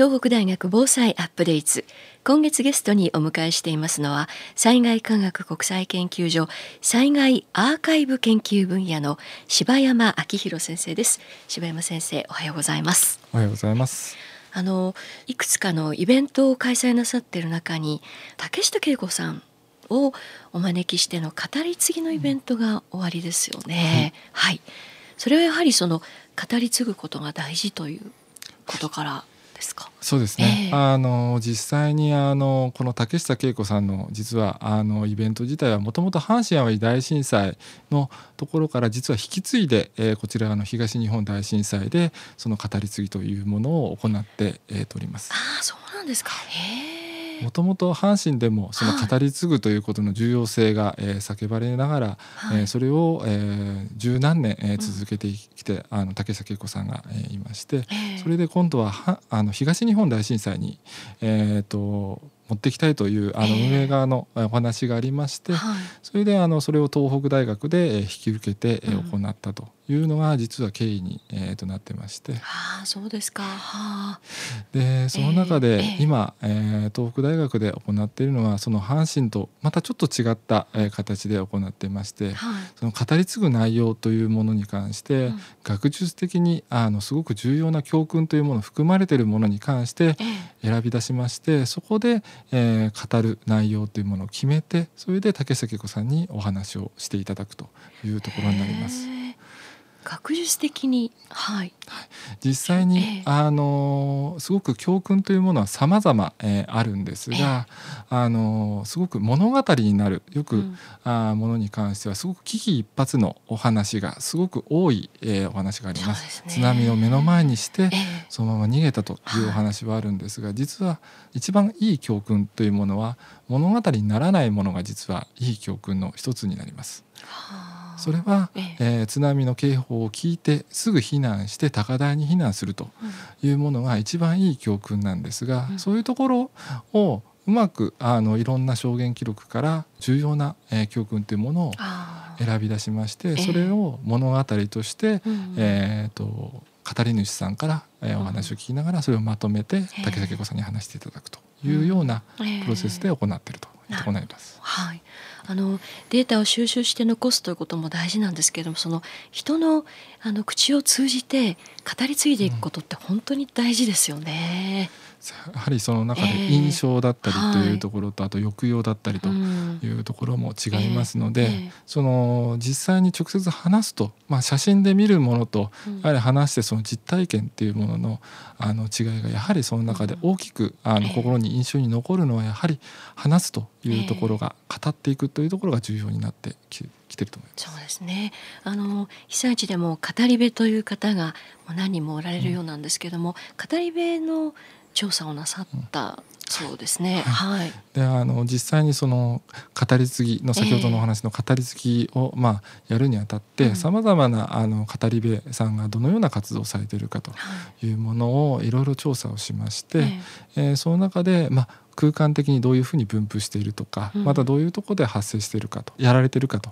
東北大学防災アップデート。今月ゲストにお迎えしていますのは災害科学国際研究所災害アーカイブ研究分野の柴山明弘先生です。柴山先生おはようございます。おはようございます。あのいくつかのイベントを開催なさっている中に竹下恵子さんをお招きしての語り継ぎのイベントが終わりですよね、うん、はい。それはやはりその語り継ぐことが大事ということからですか？そうですね、えー、あの実際にあのこの竹下恵子さんの実はあのイベント自体はもともと阪神・淡路大震災のところから実は引き継いで、えー、こちらの東日本大震災でその語り継ぎというものを行って、えー、おります。あそうなんですかもともと阪神でもその語り継ぐということの重要性が、えー、叫ばれながら、はい、えー、それを、えー、十何年、えー、続けてきて、うん、あの竹下恵子さんが、えー、いまして、えー、それで今度ははあの東日本大震災に、えーと持ってきたいというあの運営側のお話がありまして、えーはい、それであのそれを東北大学で引き受けて行ったというのが実は経緯に、えー、となってまして、あそうですか、はあ、でその中で今、えー、東北大学で行っているのはその阪神とまたちょっと違った、えー、形で行っていまして、はい、その語り継ぐ内容というものに関して、うん、学術的にあのすごく重要な教訓というもの含まれているものに関して選び出しまして、そこで、えー、語る内容というものを決めてそれで竹崎子さんにお話をしていただくというところになります。学術的に、はい、はい、実際に、えー、あのすごく教訓というものは様々、えー、あるんですが、えー、あのすごく物語になるよく、うん、あものに関してはすごく危機一髪のお話がすごく多い、えー、お話があります、ね、津波を目の前にして、えー、そのまま逃げたというお話はあるんですが、実は一番いい教訓というものは物語にならないものが実はいい教訓の一つになります。はあそれは、ええ。ー、津波の警報を聞いてすぐ避難して高台に避難するというものが一番いい教訓なんですが、うん、そういうところをうまくあのいろんな証言記録から重要な、えー、教訓というものを選び出しまして、それを物語として、えー、と語り主さんから、えー、お話を聞きながらそれをまとめて竹崎子さんに話していただくというようなプロセスで行っているととこになります。はいあのデータを収集して残すということも大事なんですけれどもその人のあの口を通じて語り継いでいくことって本当に大事ですよね。うんやはりその中で印象だったりというところと、あと抑揚だったりというところも違いますので、その実際に直接話すと、まあ、写真で見るものとやはり話してその実体験っていうもののあの違いがやはりその中で大きくあの心に印象に残るのはやはり話すというところが語っていくというところが重要になってき来てると思います。そうですね。あの被災地でも語り部という方が何人もおられるようなんですけれども、うん、語り部の調査をなさったそうですね。はい。で、あの実際にその語り継ぎの先ほどのお話の語り継ぎを、まあやるにあたってさまざまなあの語り部さんがどのような活動をされているかとい。うものをいろいろ調査をしまして、え。えー、その中でまあ空間的にどういうふうに分布しているとか、うん、またどういうところで発生しているかとやられているかと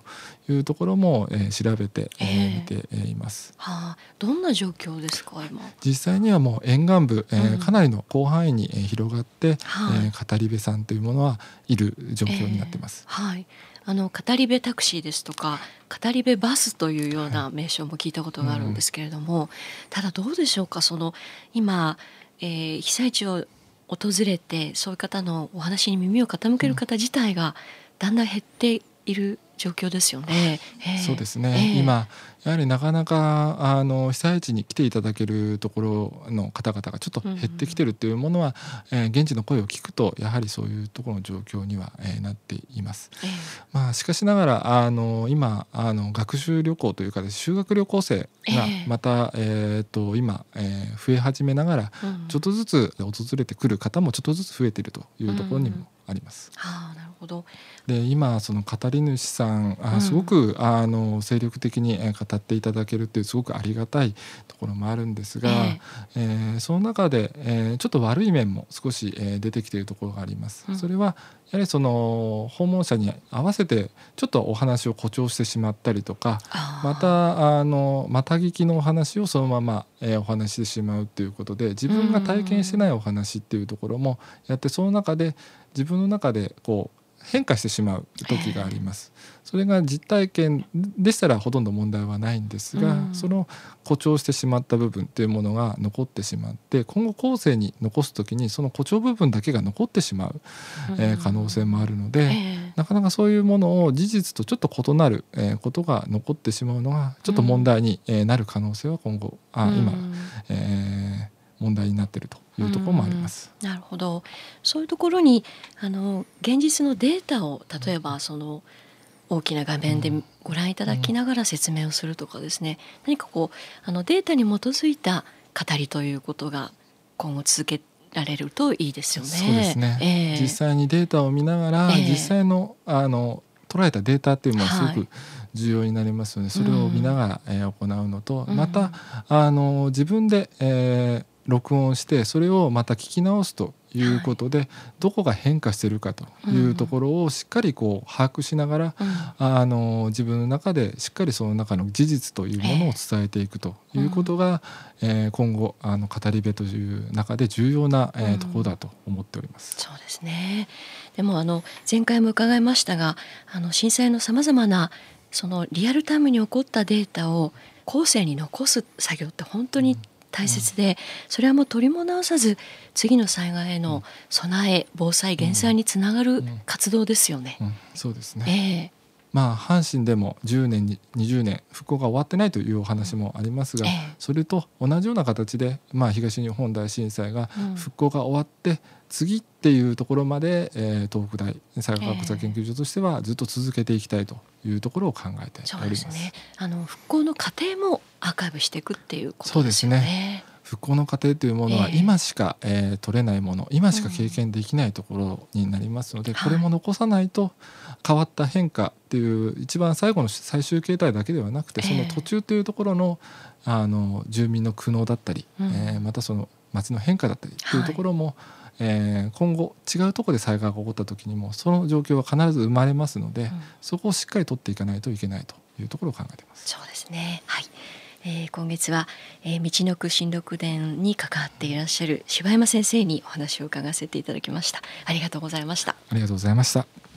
いうところも、えー、調べてみ、えー、ています。はあ、どんな状況ですか今？実際にはもう沿岸部、えー、うん、かなりの広範囲に、えー、広がって、はえー、語り部さんというものはいる状況になってます。えー、はい。あの語り部タクシーですとか語り部バスというような名称も聞いたことがあるんですけれども、はいうん、ただどうでしょうかその今、えー、被災地を訪れてそういう方のお話に耳を傾ける方自体がだんだん減っている状況ですよね。えー、そうですね、えー、今やはりなかなかあの被災地に来ていただけるところの方々がちょっと減ってきてるっていうものは、うんうん、えー、現地の声を聞くとやはりそういうところの状況には、えー、なっています。えー、まあ、しかしながらあの今あの学習旅行というか修学旅行生がまた、えー、と今、えー、増え始めながら、ちょっとずつ訪れてくる方もちょっとずつ増えているというところにもあります。はあ、なるほど。で今その語り主さんあすごく、あの精力的に語っていただけるっていうすごくありがたいところもあるんですが、えー、えー、その中で、えー、ちょっと悪い面も少し、えー、出てきているところがあります。うん、それはやはりその訪問者に合わせてちょっとお話を誇張してしまったりとかまたあのまた聞きのお話をそのままえー、お話してしまうっていうことで自分が体験してないお話っていうところもやってその中で自分の中でこう変化してしまう時があります。それが実体験でしたらほとんど問題はないんですが、うん、その誇張してしまった部分っていうものが残ってしまって今後後世に残す時にその誇張部分だけが残ってしまう、うん、えー、可能性もあるので、えー、なかなかそういうものを事実とちょっと異なる、えー、ことが残ってしまうのがちょっと問題に、えー、なる可能性は今後あ今、えー、問題になっているというところもあります。なるほど。そういうところにあの現実のデータを例えばその大きな画面でご覧いただきながら説明をするとかですね、何かこうあのデータに基づいた語りということが今後続けられるといいですよね。そうですね、えー、実際にデータを見ながら、えー、実際のあの捉えたデータっていうのはすごく重要になりますので、はい、それを見ながら、えー、行うのと、うん、またあの自分で、えー、録音してそれをまた聞き直すということで、はい、どこが変化しているかというところをしっかりこう把握しながら、うん、あの自分の中でしっかりその中の事実というものを伝えていくということが、えー、えー、今後あの語り部という中で重要な、えー、ところだと思っております。そうですね。でもあの前回も伺いましたがあの震災のさまざまなそのリアルタイムに起こったデータを後世に残す作業って本当に大切で、それはもう取りも直さず次の災害への備え防災減災につながる活動ですよね。そうですね、えーまあ、阪神でも10年に20年復興が終わってないというお話もありますが、それと同じような形で、まあ、東日本大震災が復興が終わって、次っていうところまで、えー、東北大災害国際研究所としてはずっと続けていきたいというところを考えております。そうですね、あの復興の過程もアーカイブしていくっていうことですよね。そうですね復興の過程というものは今しか、えー、取れないもの今しか経験できないところになりますので、うん、これも残さないと変わった変化っていう一番最後の最終形態だけではなくてその途中というところのあの住民の苦悩だったり、うん、えー、またその町の変化だったりとい。うところも、はいえー、今後違うところで災害が起こった時にもその状況は必ず生まれますので、うん、そこをしっかり取っていかないといけないというところを考えています。そうですね。はいえー、今月は、えー、道のく新六伝に関わっていらっしゃる柴山先生にお話を伺わせていただきました。ありがとうございました。ありがとうございました。